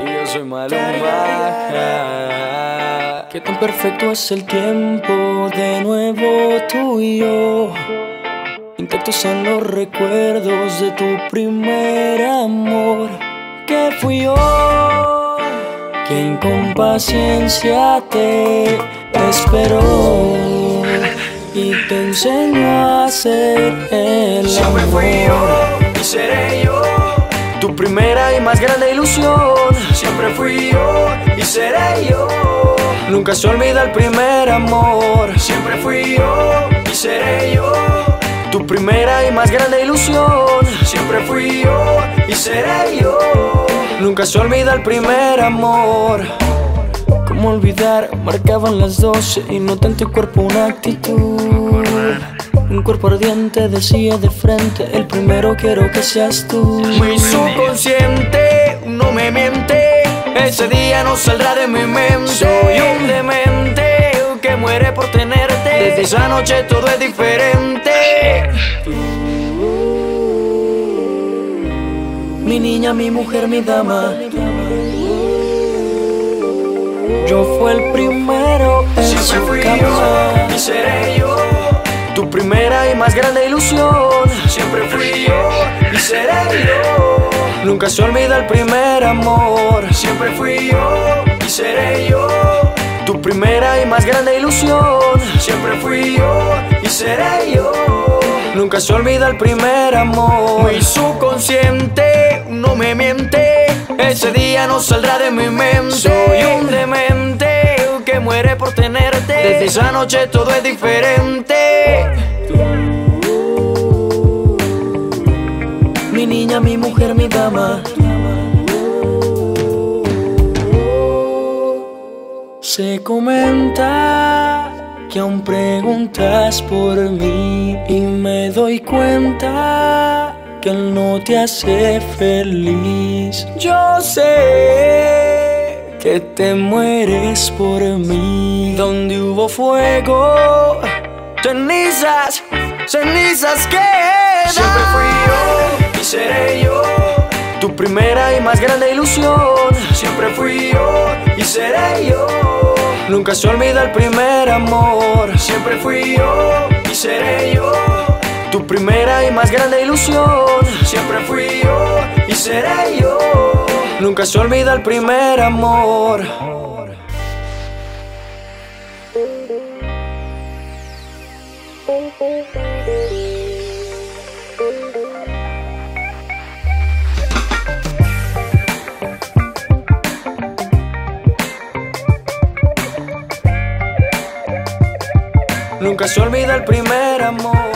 Y yo soy Maluma. Qué tan perfecto es el tiempo, de nuevo tú y yo. Intactos en los recuerdos de tu primer amor. Que fui yo quien con paciencia te esperó y te enseñó a ser el Siempre amor. fui yo y seré yo Tu primera y más grande ilusión Siempre fui yo y seré yo Nunca se olvida el primer amor. Siempre fui yo y seré yo Tu primera y más grande ilusión. Siempre fui yo y seré yo Nunca se olvida el primer amor. ¿Cómo olvidar? Marcaban las doce y noté en tu cuerpo una actitud. Un cuerpo ardiente decía de frente: El primero quiero que seas tú. Mi subconsciente no me miente Ese día no saldrá de mi mente Soy un demente que muere por tenerte Desde esa noche todo es diferente Mi niña, mi mujer, mi dama. Yo fui el primero en Siempre su fui yo y seré yo Tu primera y más grande ilusión. Siempre fui yo y seré yo Nunca se olvida el primer amor. Siempre fui yo y seré yo Tu primera y más grande ilusión. Siempre fui yo y seré yo Nunca se olvida el primer amor. Mi subconsciente no me miente Ese día no saldrá de mi mente. Soy un demente que muere por tenerte. Desde esa noche todo es diferente. Mi niña, mi mujer, mi dama. Se comenta que aún preguntas por mí y me doy cuenta que no te hace feliz. Yo sé que te mueres por mí. Donde hubo fuego, cenizas, cenizas quedan. Siempre fui yo y seré yo Tu primera y más grande ilusión. Siempre fui yo y seré yo Nunca se olvida el primer amor. Siempre fui yo primera y más grande ilusión. Siempre fui yo y seré yo Nunca se olvida el primer amor. Nunca se olvida el primer amor.